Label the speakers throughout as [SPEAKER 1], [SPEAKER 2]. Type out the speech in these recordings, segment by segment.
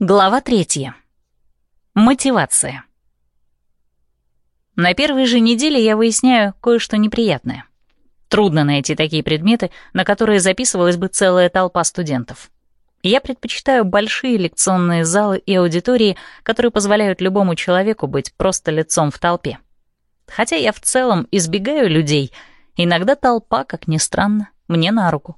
[SPEAKER 1] Глава третья. Мотивация. На первой же неделе я выясняю кое-что неприятное. Трудно найти такие предметы, на которые записывалась бы целая толпа студентов. Я предпочитаю большие лекционные залы и аудитории, которые позволяют любому человеку быть просто лицом в толпе. Хотя я в целом избегаю людей, иногда толпа, как ни странно, мне на руку.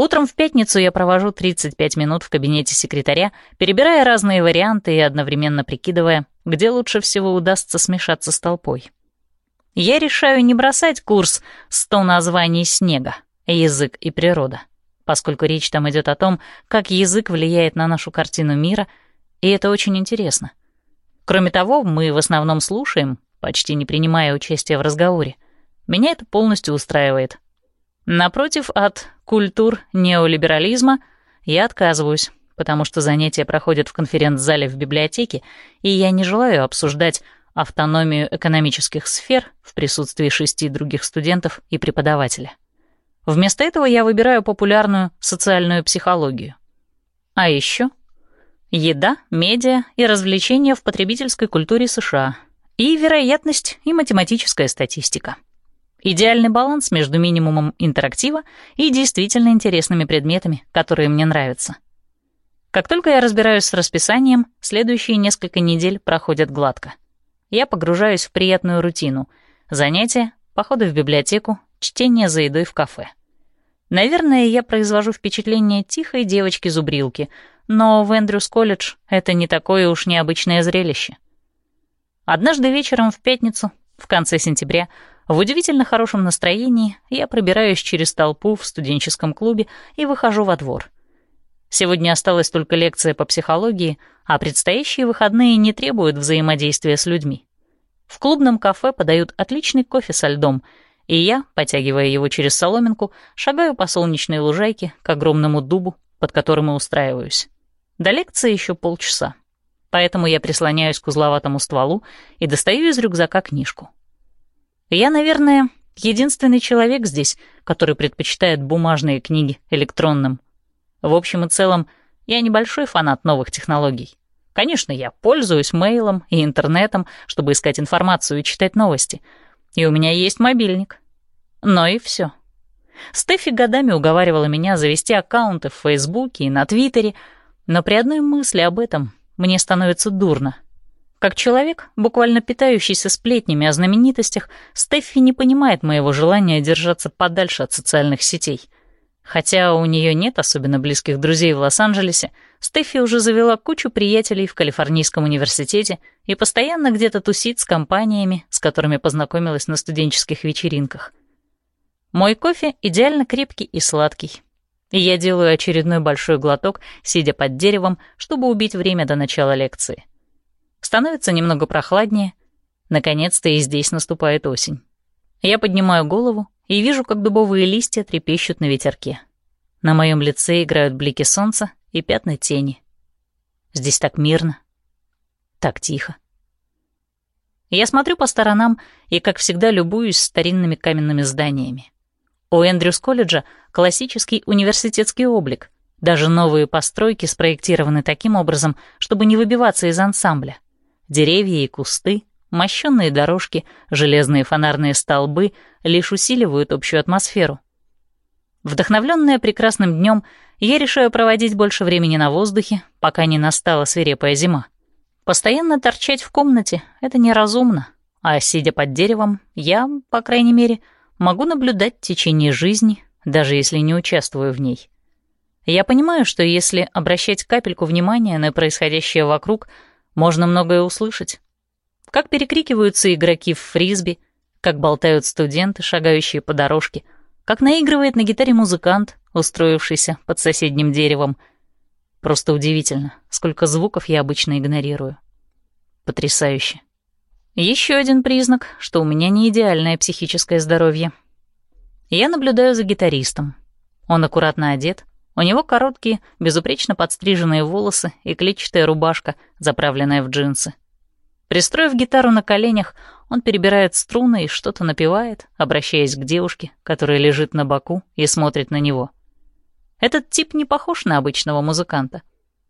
[SPEAKER 1] Утром в пятницу я провожу 35 минут в кабинете секретаря, перебирая разные варианты и одновременно прикидывая, где лучше всего удастся смешаться с толпой. Я решаю не бросать курс «100 названий снега. Язык и природа», поскольку речь там идет о том, как язык влияет на нашу картину мира, и это очень интересно. Кроме того, мы в основном слушаем, почти не принимая участия в разговоре. Меня это полностью устраивает, Напротив, от культур неолиберализма я отказываюсь, потому что занятия проходят в конференц-зале в библиотеке, и я не желаю обсуждать автономию экономических сфер в присутствии шести других студентов и преподавателя. Вместо этого я выбираю популярную социальную психологию. А еще еда, медиа и развлечения в потребительской культуре США и вероятность и математическая статистика. Идеальный баланс между минимумом интерактива и действительно интересными предметами, которые мне нравятся. Как только я разбираюсь с расписанием, следующие несколько недель проходят гладко. Я погружаюсь в приятную рутину. Занятия, походы в библиотеку, чтение за едой в кафе. Наверное, я произвожу впечатление тихой девочки-зубрилки, но в Эндрюс колледж это не такое уж необычное зрелище. Однажды вечером в пятницу, в конце сентября, в удивительно хорошем настроении я пробираюсь через толпу в студенческом клубе и выхожу во двор. Сегодня осталась только лекция по психологии, а предстоящие выходные не требуют взаимодействия с людьми. В клубном кафе подают отличный кофе со льдом, и я, потягивая его через соломинку, шагаю по солнечной лужайке к огромному дубу, под которым и устраиваюсь. До лекции еще полчаса, поэтому я прислоняюсь к узловатому стволу и достаю из рюкзака книжку. Я, наверное, единственный человек здесь, который предпочитает бумажные книги электронным. В общем и целом, я небольшой фанат новых технологий. Конечно, я пользуюсь мейлом и интернетом, чтобы искать информацию и читать новости. И у меня есть мобильник. Но и все. Стефи годами уговаривала меня завести аккаунты в Фейсбуке и на Твиттере, но при одной мысли об этом мне становится дурно — как человек, буквально питающийся сплетнями о знаменитостях, Стеффи не понимает моего желания держаться подальше от социальных сетей. Хотя у нее нет особенно близких друзей в Лос-Анджелесе, Стеффи уже завела кучу приятелей в Калифорнийском университете и постоянно где-то тусит с компаниями, с которыми познакомилась на студенческих вечеринках. Мой кофе идеально крепкий и сладкий. И я делаю очередной большой глоток, сидя под деревом, чтобы убить время до начала лекции. Становится немного прохладнее. Наконец-то и здесь наступает осень. Я поднимаю голову и вижу, как дубовые листья трепещут на ветерке. На моем лице играют блики солнца и пятна тени. Здесь так мирно, так тихо. Я смотрю по сторонам и, как всегда, любуюсь старинными каменными зданиями. У Эндрюс колледжа классический университетский облик. Даже новые постройки спроектированы таким образом, чтобы не выбиваться из ансамбля — Деревья и кусты, мощенные дорожки, железные фонарные столбы лишь усиливают общую атмосферу. Вдохновленная прекрасным днем, я решаю проводить больше времени на воздухе, пока не настала свирепая зима. Постоянно торчать в комнате — это неразумно, а сидя под деревом, я, по крайней мере, могу наблюдать течение жизни, даже если не участвую в ней. Я понимаю, что если обращать капельку внимания на происходящее вокруг — можно многое услышать. Как перекрикиваются игроки в фрисби, как болтают студенты, шагающие по дорожке, как наигрывает на гитаре музыкант, устроившийся под соседним деревом. Просто удивительно, сколько звуков я обычно игнорирую. Потрясающе. Еще один признак, что у меня не идеальное психическое здоровье. Я наблюдаю за гитаристом. Он аккуратно одет, у него короткие, безупречно подстриженные волосы и клетчатая рубашка, заправленная в джинсы. Пристроив гитару на коленях, он перебирает струны и что-то напевает, обращаясь к девушке, которая лежит на боку и смотрит на него. Этот тип не похож на обычного музыканта.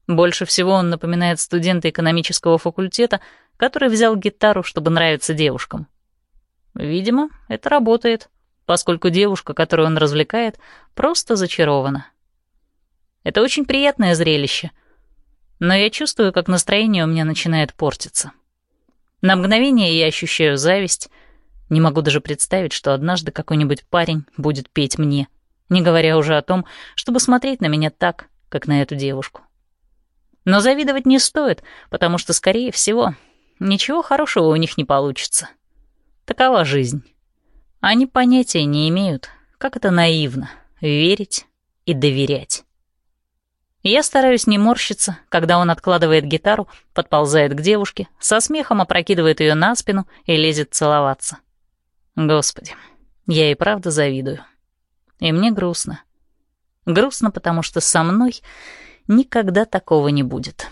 [SPEAKER 1] Больше всего он напоминает студента экономического факультета, который взял гитару, чтобы нравиться девушкам. Видимо, это работает, поскольку девушка, которую он развлекает, просто зачарована. Это очень приятное зрелище, но я чувствую, как настроение у меня начинает портиться. На мгновение я ощущаю зависть, не могу даже представить, что однажды какой-нибудь парень будет петь мне, не говоря уже о том, чтобы смотреть на меня так, как на эту девушку. Но завидовать не стоит, потому что, скорее всего, ничего хорошего у них не получится. Такова жизнь. Они понятия не имеют, как это наивно — верить и доверять. Я стараюсь не морщиться, когда он откладывает гитару, подползает к девушке, со смехом опрокидывает ее на спину и лезет целоваться. Господи, я и правда завидую. И мне грустно. Грустно, потому что со мной никогда такого не будет.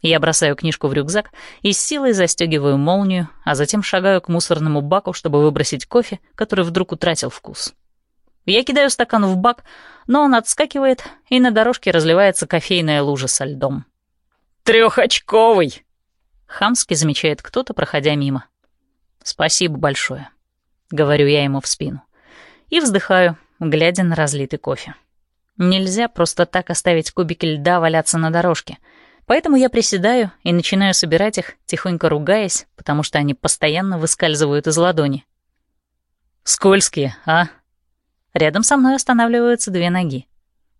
[SPEAKER 1] Я бросаю книжку в рюкзак и с силой застегиваю молнию, а затем шагаю к мусорному баку, чтобы выбросить кофе, который вдруг утратил вкус. Я кидаю стакан в бак, но он отскакивает, и на дорожке разливается кофейная лужа со льдом. «Трехочковый!» — хамски замечает кто-то, проходя мимо. «Спасибо большое», — говорю я ему в спину. И вздыхаю, глядя на разлитый кофе. Нельзя просто так оставить кубики льда валяться на дорожке. Поэтому я приседаю и начинаю собирать их, тихонько ругаясь, потому что они постоянно выскальзывают из ладони. «Скользкие, а?» Рядом со мной останавливаются две ноги.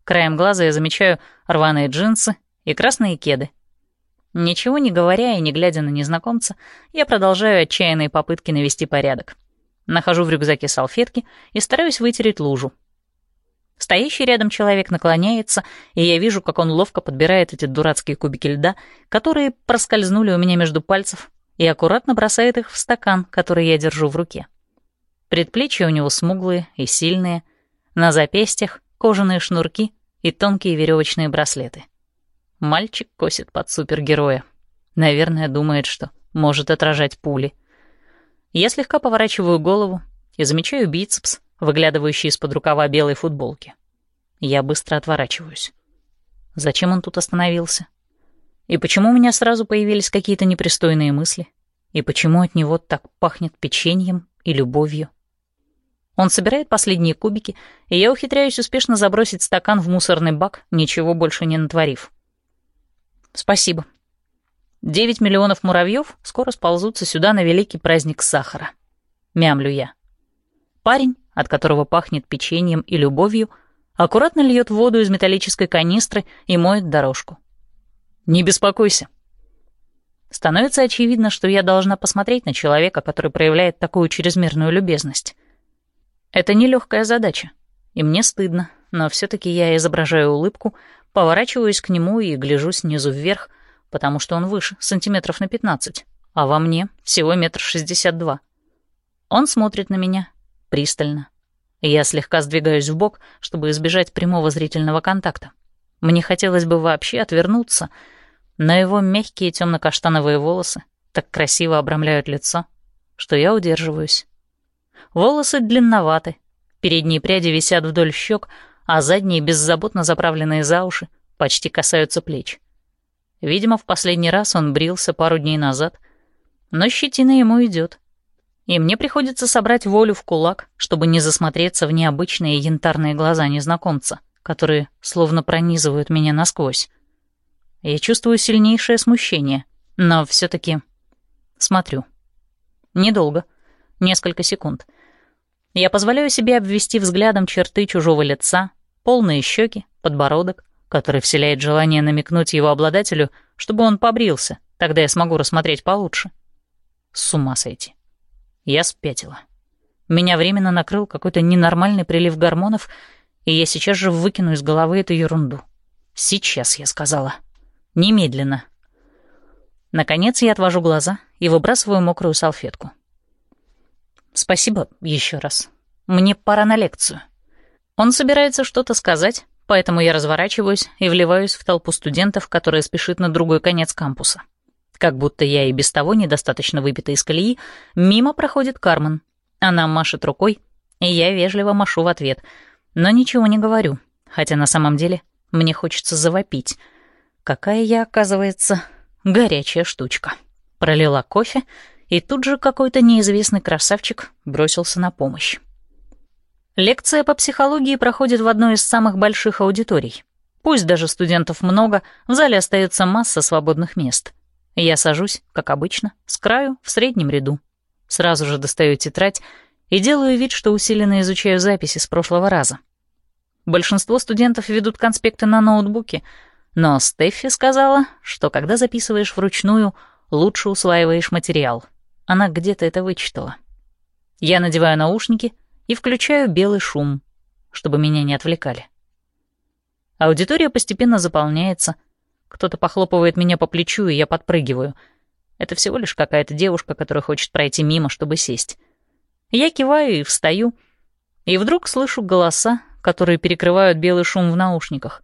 [SPEAKER 1] Краем глаза я замечаю рваные джинсы и красные кеды. Ничего не говоря и не глядя на незнакомца, я продолжаю отчаянные попытки навести порядок. Нахожу в рюкзаке салфетки и стараюсь вытереть лужу. Стоящий рядом человек наклоняется, и я вижу, как он ловко подбирает эти дурацкие кубики льда, которые проскользнули у меня между пальцев, и аккуратно бросает их в стакан, который я держу в руке. Предплечья у него смуглые и сильные, на запястьях кожаные шнурки и тонкие веревочные браслеты. Мальчик косит под супергероя. Наверное, думает, что может отражать пули. Я слегка поворачиваю голову и замечаю бицепс, выглядывающий из-под рукава белой футболки. Я быстро отворачиваюсь. Зачем он тут остановился? И почему у меня сразу появились какие-то непристойные мысли? И почему от него так пахнет печеньем и любовью? Он собирает последние кубики, и я ухитряюсь успешно забросить стакан в мусорный бак, ничего больше не натворив. Спасибо. Девять миллионов муравьев скоро сползутся сюда на великий праздник сахара. Мямлю я. Парень, от которого пахнет печеньем и любовью, аккуратно льет воду из металлической канистры и моет дорожку. «Не беспокойся». Становится очевидно, что я должна посмотреть на человека, который проявляет такую чрезмерную любезность. Это нелегкая задача, и мне стыдно, но все таки я изображаю улыбку, поворачиваюсь к нему и гляжу снизу вверх — потому что он выше, сантиметров на 15, а во мне всего метр шестьдесят два. Он смотрит на меня пристально. Я слегка сдвигаюсь в бок, чтобы избежать прямого зрительного контакта. Мне хотелось бы вообще отвернуться, но его мягкие темно-каштановые волосы так красиво обрамляют лицо, что я удерживаюсь. Волосы длинноваты, передние пряди висят вдоль щек, а задние, беззаботно заправленные за уши, почти касаются плеч. Видимо, в последний раз он брился пару дней назад, но щетина ему идет. И мне приходится собрать волю в кулак, чтобы не засмотреться в необычные янтарные глаза незнакомца, которые словно пронизывают меня насквозь. Я чувствую сильнейшее смущение, но все таки смотрю. Недолго, несколько секунд. Я позволяю себе обвести взглядом черты чужого лица, полные щеки, подбородок, который вселяет желание намекнуть его обладателю, чтобы он побрился, тогда я смогу рассмотреть получше. С ума сойти. Я спятила. Меня временно накрыл какой-то ненормальный прилив гормонов, и я сейчас же выкину из головы эту ерунду. Сейчас, я сказала. Немедленно. Наконец я отвожу глаза и выбрасываю мокрую салфетку. Спасибо еще раз. Мне пора на лекцию. Он собирается что-то сказать, поэтому я разворачиваюсь и вливаюсь в толпу студентов, которая спешит на другой конец кампуса. Как будто я и без того недостаточно выбита из колеи, мимо проходит Кармен. Она машет рукой, и я вежливо машу в ответ, но ничего не говорю, хотя на самом деле мне хочется завопить. Какая я, оказывается, горячая штучка. Пролила кофе, и тут же какой-то неизвестный красавчик бросился на помощь. Лекция по психологии проходит в одной из самых больших аудиторий. Пусть даже студентов много, в зале остается масса свободных мест. Я сажусь, как обычно, с краю, в среднем ряду. Сразу же достаю тетрадь и делаю вид, что усиленно изучаю записи с прошлого раза. Большинство студентов ведут конспекты на ноутбуке, но Стеффи сказала, что когда записываешь вручную, лучше усваиваешь материал. Она где-то это вычитала. Я надеваю наушники и включаю белый шум, чтобы меня не отвлекали. Аудитория постепенно заполняется. Кто-то похлопывает меня по плечу, и я подпрыгиваю. Это всего лишь какая-то девушка, которая хочет пройти мимо, чтобы сесть. Я киваю и встаю, и вдруг слышу голоса, которые перекрывают белый шум в наушниках.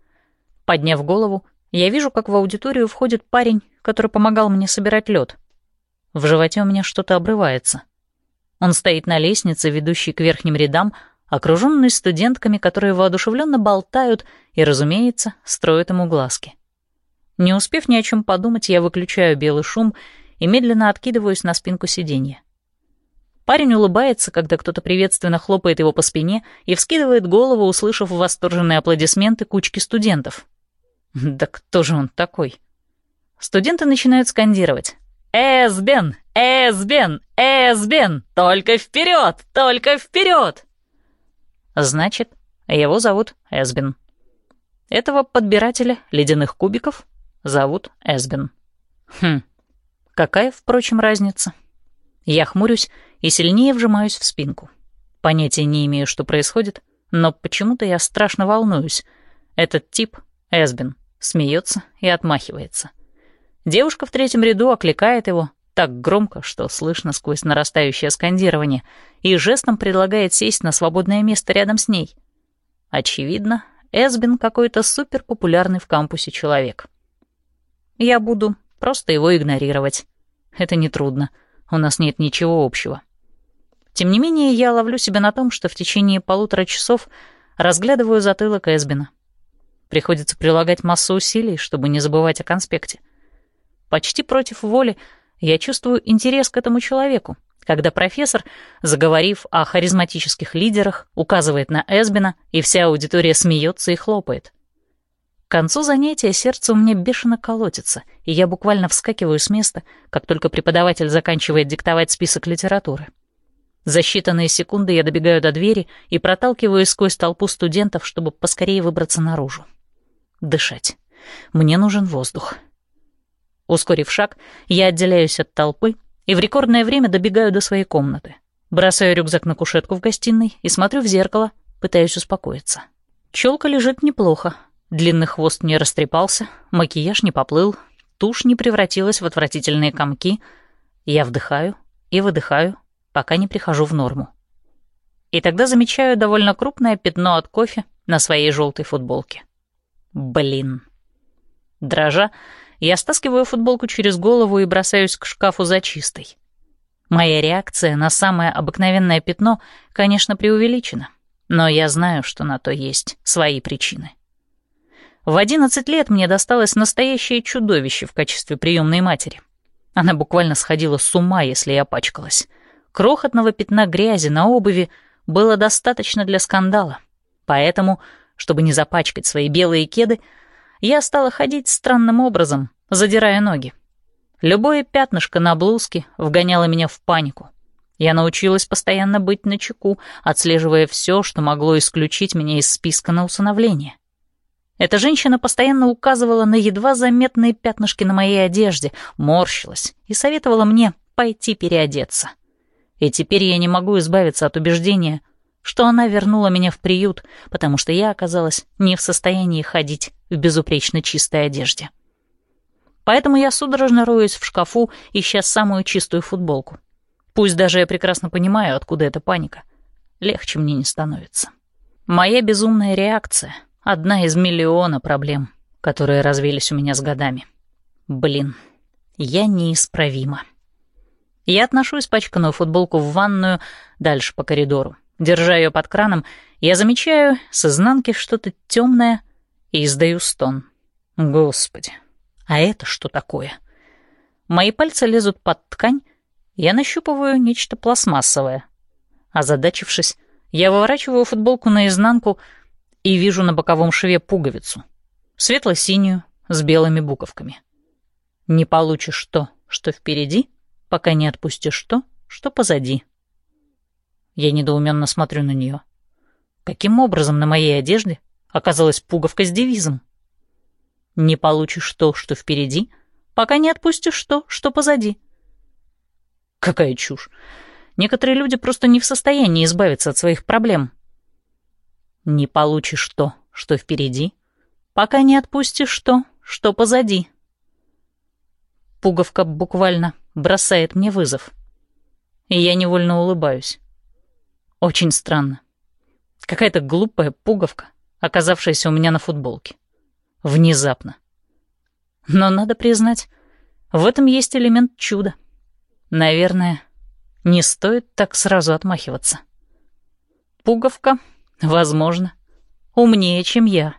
[SPEAKER 1] Подняв голову, я вижу, как в аудиторию входит парень, который помогал мне собирать лед. В животе у меня что-то обрывается. Он стоит на лестнице, ведущей к верхним рядам, окруженный студентками, которые воодушевленно болтают и, разумеется, строят ему глазки. Не успев ни о чем подумать, я выключаю белый шум и медленно откидываюсь на спинку сиденья. Парень улыбается, когда кто-то приветственно хлопает его по спине и вскидывает голову, услышав восторженные аплодисменты кучки студентов. Да кто же он такой? Студенты начинают скандировать. «Эсбен! Эсбен! Эсбен! Только вперед! Только вперед!» Значит, его зовут Эсбен. Этого подбирателя ледяных кубиков зовут Эсбен. Хм, какая, впрочем, разница? Я хмурюсь и сильнее вжимаюсь в спинку. Понятия не имею, что происходит, но почему-то я страшно волнуюсь. Этот тип, Эсбин, смеется и отмахивается. Девушка в третьем ряду окликает его так громко, что слышно сквозь нарастающее скандирование, и жестом предлагает сесть на свободное место рядом с ней. Очевидно, Эсбин какой-то суперпопулярный в кампусе человек. Я буду просто его игнорировать. Это нетрудно. У нас нет ничего общего. Тем не менее, я ловлю себя на том, что в течение полутора часов разглядываю затылок Эсбина. Приходится прилагать массу усилий, чтобы не забывать о конспекте. Почти против воли я чувствую интерес к этому человеку, когда профессор, заговорив о харизматических лидерах, указывает на Эсбина, и вся аудитория смеется и хлопает. К концу занятия сердце у меня бешено колотится, и я буквально вскакиваю с места, как только преподаватель заканчивает диктовать список литературы. За считанные секунды я добегаю до двери и проталкиваюсь сквозь толпу студентов, чтобы поскорее выбраться наружу. Дышать. Мне нужен воздух. Ускорив шаг, я отделяюсь от толпы и в рекордное время добегаю до своей комнаты. Бросаю рюкзак на кушетку в гостиной и смотрю в зеркало, пытаюсь успокоиться. Челка лежит неплохо. Длинный хвост не растрепался, макияж не поплыл, тушь не превратилась в отвратительные комки. Я вдыхаю и выдыхаю, пока не прихожу в норму. И тогда замечаю довольно крупное пятно от кофе на своей желтой футболке. Блин. Дрожа, я стаскиваю футболку через голову и бросаюсь к шкафу за чистой. Моя реакция на самое обыкновенное пятно, конечно, преувеличена, но я знаю, что на то есть свои причины. В одиннадцать лет мне досталось настоящее чудовище в качестве приемной матери. Она буквально сходила с ума, если я пачкалась. Крохотного пятна грязи на обуви было достаточно для скандала. Поэтому, чтобы не запачкать свои белые кеды, я стала ходить странным образом, задирая ноги. Любое пятнышко на блузке вгоняло меня в панику. Я научилась постоянно быть начеку, отслеживая все, что могло исключить меня из списка на усыновление. Эта женщина постоянно указывала на едва заметные пятнышки на моей одежде, морщилась и советовала мне пойти переодеться. И теперь я не могу избавиться от убеждения, что она вернула меня в приют, потому что я оказалась не в состоянии ходить в безупречно чистой одежде. Поэтому я судорожно роюсь в шкафу, ища самую чистую футболку. Пусть даже я прекрасно понимаю, откуда эта паника. Легче мне не становится. Моя безумная реакция — одна из миллиона проблем, которые развились у меня с годами. Блин, я неисправима. Я отношу испачканную футболку в ванную дальше по коридору. Держа ее под краном, я замечаю с изнанки что-то темное и издаю стон. Господи, А это что такое? Мои пальцы лезут под ткань, я нащупываю нечто пластмассовое. Озадачившись, я выворачиваю футболку наизнанку и вижу на боковом шве пуговицу. Светло-синюю, с белыми буковками. Не получишь то, что впереди, пока не отпустишь то, что позади. Я недоуменно смотрю на нее. Каким образом на моей одежде оказалась пуговка с девизом? Не получишь то, что впереди, пока не отпустишь то, что позади. Какая чушь. Некоторые люди просто не в состоянии избавиться от своих проблем. Не получишь то, что впереди, пока не отпустишь то, что позади. Пуговка буквально бросает мне вызов. И я невольно улыбаюсь. Очень странно. Какая-то глупая пуговка, оказавшаяся у меня на футболке. Внезапно. Но надо признать, в этом есть элемент чуда. Наверное, не стоит так сразу отмахиваться. Пуговка, возможно, умнее, чем я.